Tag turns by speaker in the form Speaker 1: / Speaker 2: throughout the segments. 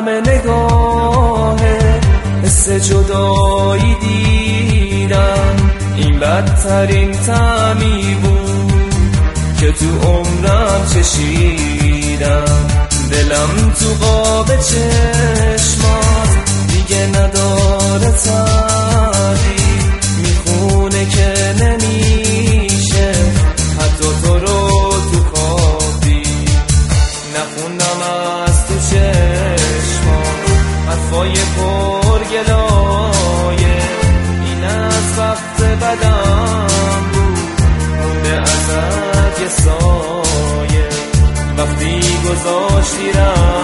Speaker 1: تعم نگاه حس جدایی دیدم. این بدترین تعمی بود که تو عمرم چشیدم. دلم تو قاب چشمات دیگه نداره تعبیر. گذاشتی رفتی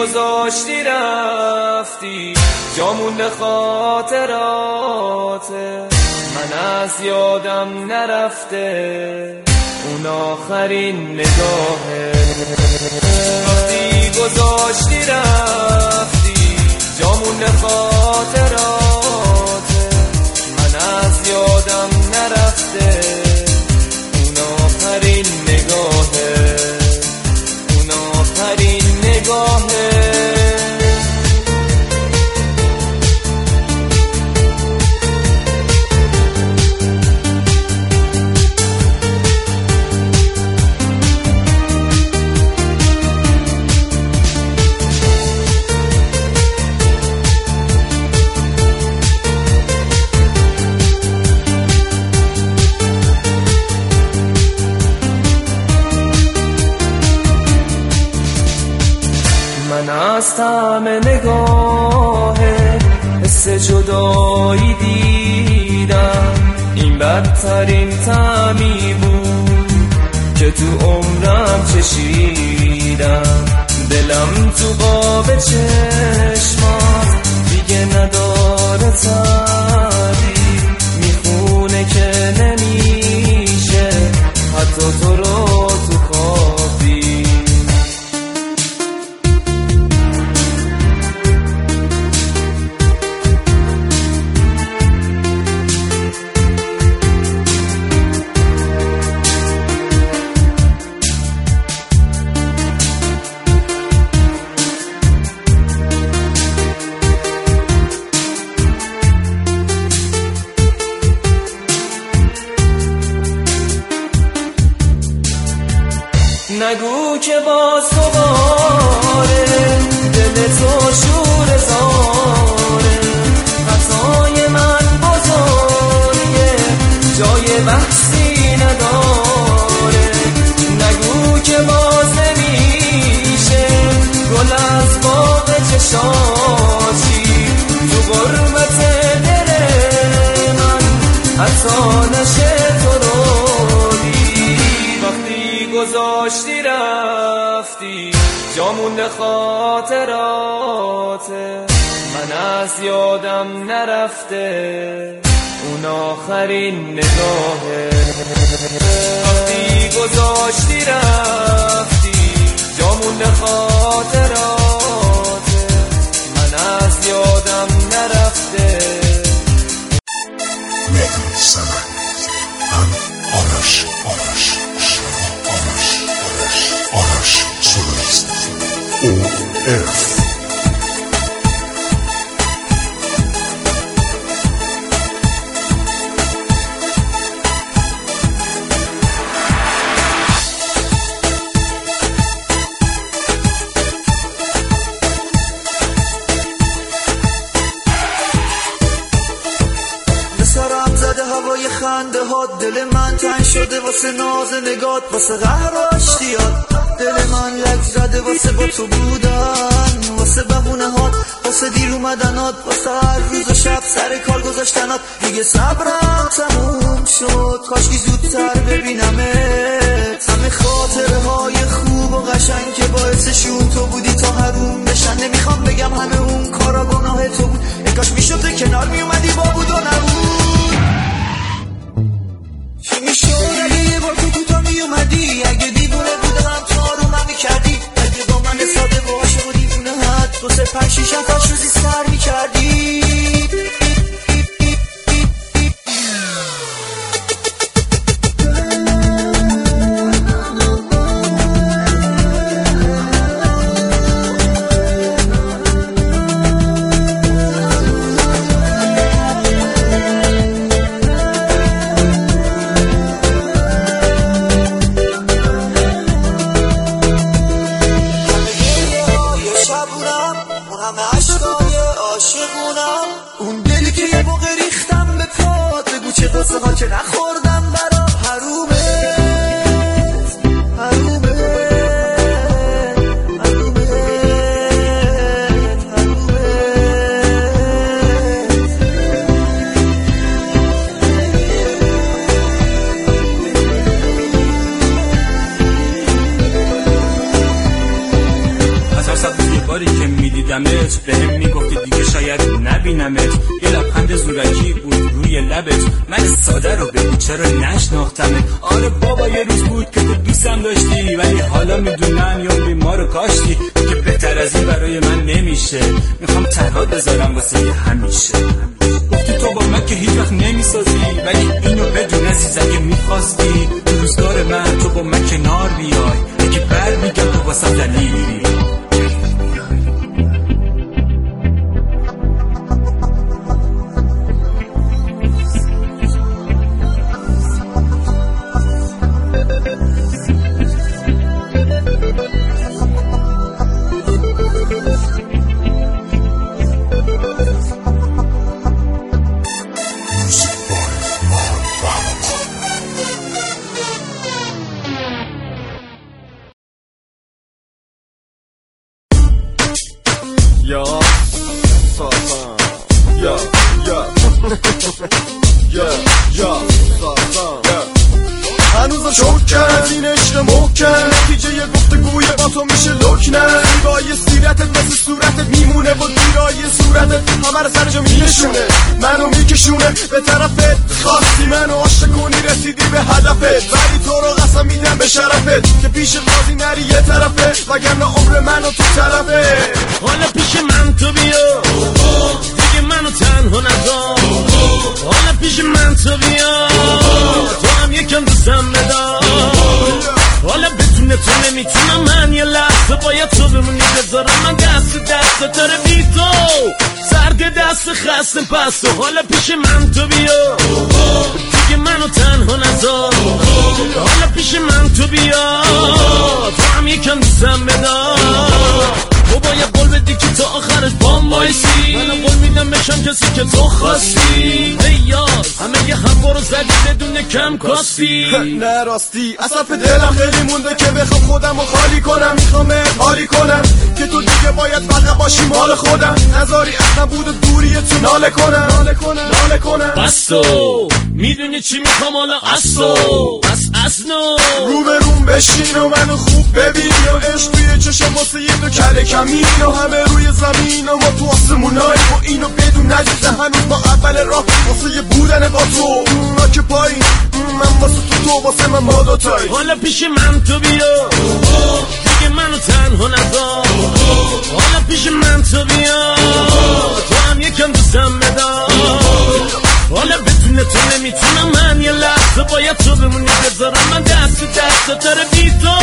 Speaker 1: گذاشتی رفتی. جامون خاطرات. من از یادم نرفته. اون آخرین نگاهه وقتی گذاشتی رفتی. جامون خاطرات. من از تعم نگاه حس جدایی دیدم. این بدترین تعمی بود که تو عمرم چشیدم. دلم تو قاب چشمات نگو که با سواره دل تو شور زاره. خطای من بزرگه جای بحثی نداره. نگو که باز نمیشه گل از باغ چشاتی رفتی؟ جامون خاطرات. من از یادم نرفته. اون آخرین نگاهه. وقتی گذاشتی رفتی؟ جامون خاطرات. من از یادم نرفته.
Speaker 2: O S. واسه ناز نگات واسه قهر و اشتیات دل من لک زده واسه با تو بودن واسه بهونه هات واسه دیر اومدنات واسه هر روز و شب سر کار گذاشتنات. دیگه صبرم تموم شد کاشکی زودتر ببینمت. همه خاطره های خوب و قشنگ که باعثشون تو بودی تا حروم بشن. نمی‌خوام بگم همه اون کارا گناه تو بود. کاش می‌شد کنار میومدی با بود و نبود. چی اون دلی که یه موقع ریختم به پات بگو چه قصه ها که نخوردم برا. حرومه حرومه حرومه.
Speaker 3: از باری که به هم شاید نبینمت. یه لبخند زورکی بود روی لبت. من ساده رو بگو چرا نشناختمت؟ آره بابا یه روز بود که تو دوستم داشتی ولی حالا می‌دونم یا ما رو کاشتی که بهتر از این برای من نمیشه. می‌خوام تنها بذارم واسه یه همیشه. گفتی تو با من که هیچ وقت نمی‌سازی ولی اینو بدون عزیز اگه می‌خواستی من تو با من کنار بیای. که بر میگم تو واسه دلیلی.
Speaker 4: نتیجه یه گفتگوی با تو میشه لکنه زیبای سیرتت مثل صورتت میمونه و دیرای صورتت همه رو سر جا منو میکشونه به طرفت. خواستی منو عاشق کنی رسیدی به هدفت. ولی تو رو قسم میدم به شرفت. که پیش قاضی نری یه طرفه وگرنه عمر منو تو طرفه.
Speaker 5: حالا پیش دست دست داره بی تو سرد دست خسته پس تو حالا پیش من تو بیا. دیگه منو تنها نذار حالا پیش من تو بیا. تو هم یکم دوستم بدار تو باید قول بدی که تا آخرش بام وایسی. من قول میدم بشم کسی که تو خواستی. هم برو زدی بدون کم کاستی.
Speaker 4: نه راستی. اصلا به دلم خیلی مونده که بخوام خودم رو خالی کنم. می‌خوام حالی کنم که تو دیگه باید فقط باشی مال خودم. نذاری اصلا بود و دوری تو ناله کنم. ناله کنم. ناله کنم.
Speaker 5: بس تو می‌دونی چی می‌خوام؟ حالا از تو بس از نو
Speaker 4: رو به روم بشین و منو خوب ببین و عشق توی چشم واسه یه دو کله کمین و همه روی زمین و ما تو آسمونای و اینو بدون نجیزه هنوز با اول راه واسه یه بودن با تو. ما که پایین من واسه تو تو واسه من ما دوتایی
Speaker 5: حالا پیش من تو بیا دیگه منو تنها نذار حالا پیش من تو بیا تو هم یکم دوستم بدار حالا بدون تو نمی‌تونم من یه لحظه باید تو دست دست داره بی تو.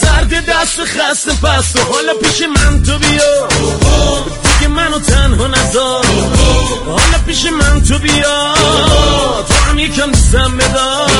Speaker 5: سرد دست خسته پس تو حالا پیش من تو بیا. دیگه منو تنها نذار حالا پیش من تو بیا. تو هم یکم دوستم بدار.